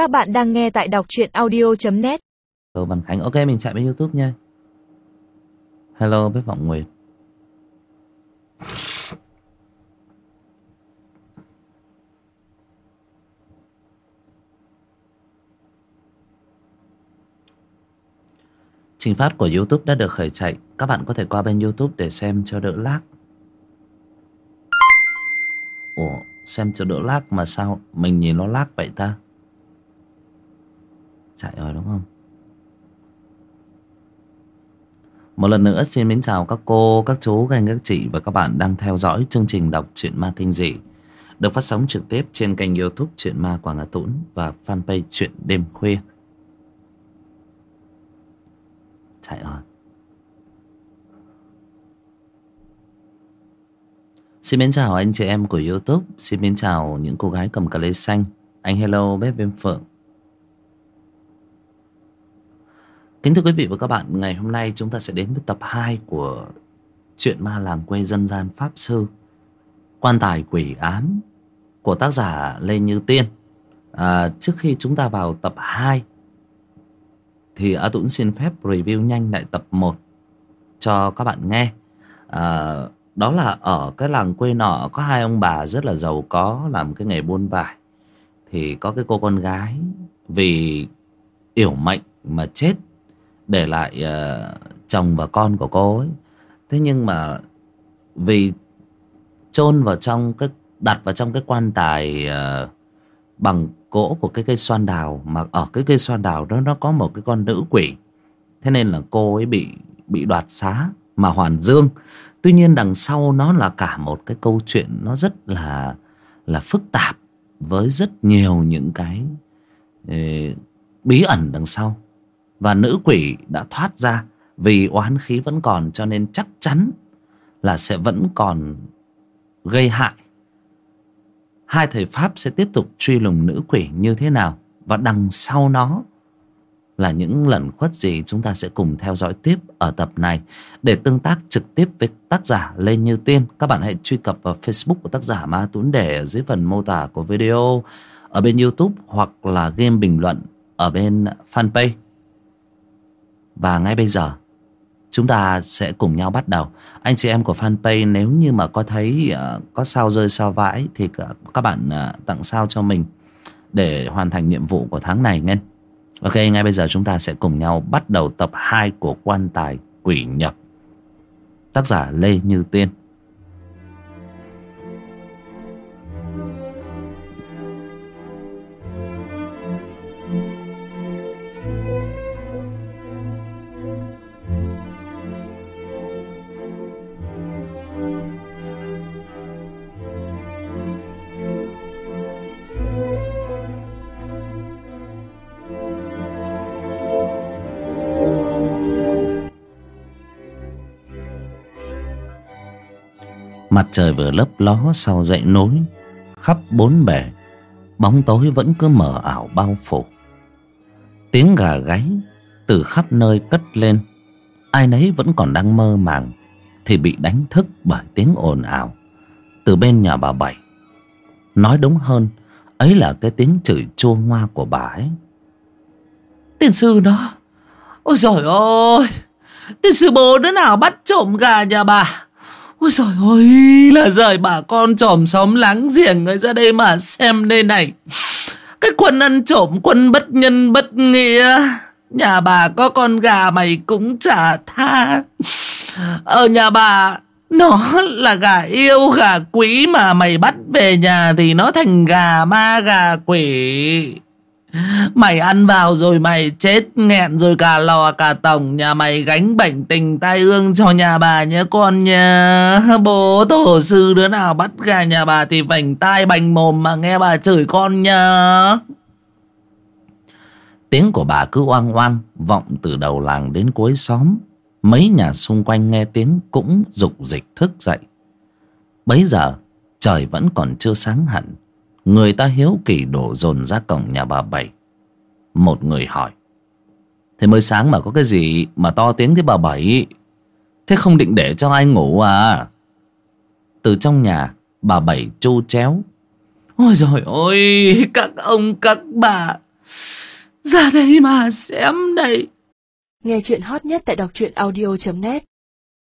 Các bạn đang nghe tại đọc truyện audio.net Cầu ờ, Văn Khánh, Ok, mình chạy bên Youtube nha. Hello, bếp Vọng Nguyệt. Trình phát của Youtube đã được khởi chạy. Các bạn có thể qua bên Youtube để xem cho đỡ lag. Ủa, xem cho đỡ lag mà sao Mình nhìn nó lag vậy ta? Chạy rồi đúng không Một lần nữa xin mến chào các cô, các chú, các anh, các chị và các bạn đang theo dõi chương trình đọc truyện ma kinh dị được phát sóng trực tiếp trên kênh youtube Truyện Ma Quảng Hà Tũng và fanpage Truyện Đêm Khuya. Chạy rồi. Xin mến chào anh chị em của youtube, xin mến chào những cô gái cầm cà lê xanh. Anh hello bếp viêm phượng. Kính thưa quý vị và các bạn, ngày hôm nay chúng ta sẽ đến với tập 2 của Chuyện ma làng quê dân gian Pháp Sư Quan tài quỷ ám của tác giả Lê Như Tiên. À, Trước khi chúng ta vào tập 2 Thì A Tũng xin phép review nhanh lại tập 1 cho các bạn nghe. À, Đó là ở cái làng quê nọ có hai ông bà rất là giàu có làm cái nghề buôn vải. Thì có cái cô con gái vì yểu mệnh mà chết để lại uh, chồng và con của cô ấy. Thế nhưng mà vì chôn vào trong cái đặt vào trong cái quan tài uh, bằng gỗ của cái cây xoan đào mà ở cái cây xoan đào đó nó có một cái con nữ quỷ. Thế nên là cô ấy bị bị đoạt xá mà hoàn dương. Tuy nhiên đằng sau nó là cả một cái câu chuyện nó rất là là phức tạp với rất nhiều những cái uh, bí ẩn đằng sau và nữ quỷ đã thoát ra vì oán khí vẫn còn, cho nên chắc chắn là sẽ vẫn còn gây hại. Hai thầy pháp sẽ tiếp tục truy lùng nữ quỷ như thế nào và đằng sau nó là những lần khuất gì chúng ta sẽ cùng theo dõi tiếp ở tập này để tương tác trực tiếp với tác giả Lê Như Tiên. Các bạn hãy truy cập vào Facebook của tác giả Ma Tuấn để ở dưới phần mô tả của video, ở bên YouTube hoặc là game bình luận ở bên fanpage và ngay bây giờ chúng ta sẽ cùng nhau bắt đầu. Anh chị em của fanpage nếu như mà có thấy uh, có sao rơi sao vãi thì các bạn uh, tặng sao cho mình để hoàn thành nhiệm vụ của tháng này nghe. Ok ngay bây giờ chúng ta sẽ cùng nhau bắt đầu tập 2 của quan tài quỷ nhập. Tác giả lê như tiên. Mặt trời vừa lấp ló sau dãy núi, Khắp bốn bề, Bóng tối vẫn cứ mờ ảo bao phủ. Tiếng gà gáy Từ khắp nơi cất lên, Ai nấy vẫn còn đang mơ màng Thì bị đánh thức bởi tiếng ồn ào Từ bên nhà bà Bảy. Nói đúng hơn, Ấy là cái tiếng chửi chua ngoa của bà ấy. Tiên sư đó, Ôi giời ơi, Tiên sư bố đứa nào bắt trộm gà nhà bà? Ôi trời ơi, là rời bà con tròm xóm láng giềng người ra đây mà xem đây này. Cái quân ăn trộm, quân bất nhân, bất nghĩa. Nhà bà có con gà mày cũng chả tha. Ở nhà bà, nó là gà yêu, gà quý mà mày bắt về nhà thì nó thành gà ma, gà quỷ. Mày ăn vào rồi mày chết nghẹn rồi cả lò cả tổng. Nhà mày gánh bệnh tình tai ương cho nhà bà nhé con nha Bố tổ sư đứa nào bắt gà nhà bà thì vảnh tai bành mồm mà nghe bà chửi con nha Tiếng của bà cứ oang oang, vọng từ đầu làng đến cuối xóm. Mấy nhà xung quanh nghe tiếng cũng dục dịch thức dậy. Bấy giờ, trời vẫn còn chưa sáng hẳn. Người ta hiếu kỳ đổ dồn ra cổng nhà bà Bảy. Một người hỏi, Thế mới sáng mà có cái gì mà to tiếng thế bà Bảy? Thế không định để cho ai ngủ à? Từ trong nhà, bà Bảy chu chéo, Ôi rồi ôi các ông, các bà, Ra đây mà xem đây. Nghe chuyện hot nhất tại đọc truyện audio.net